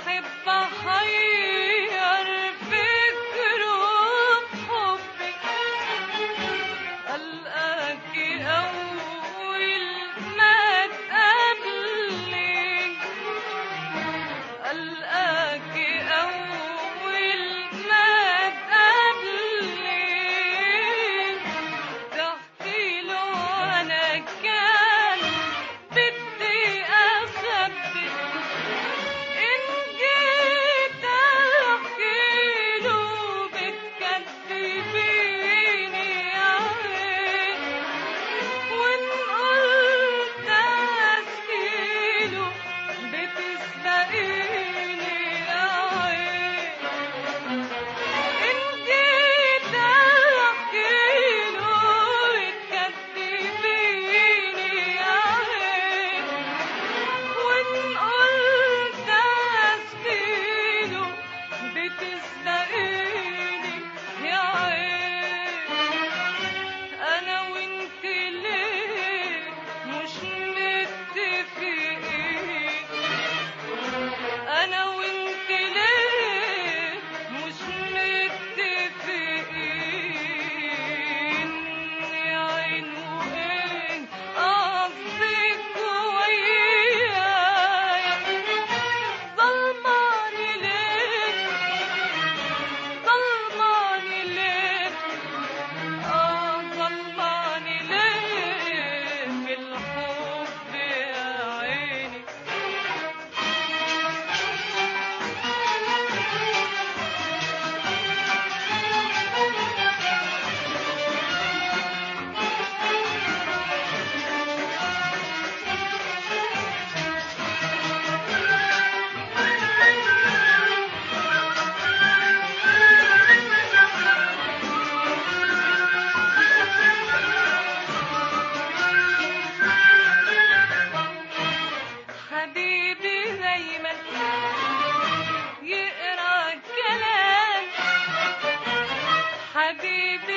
أحب خير حبيبي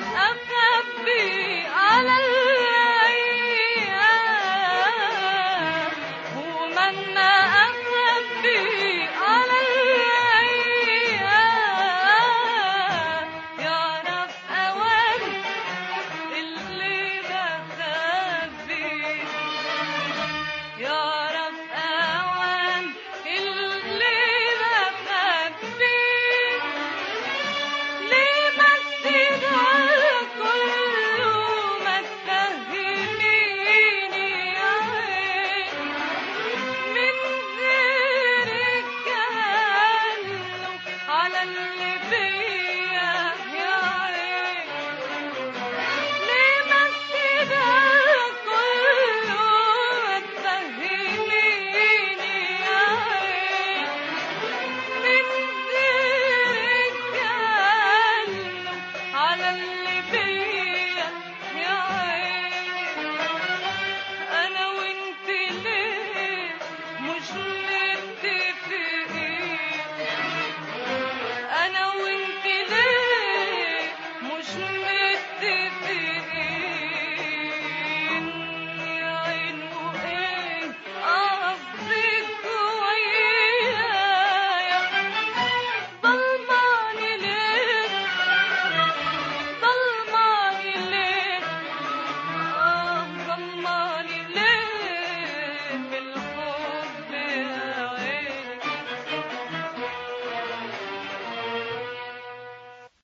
a happy. baby.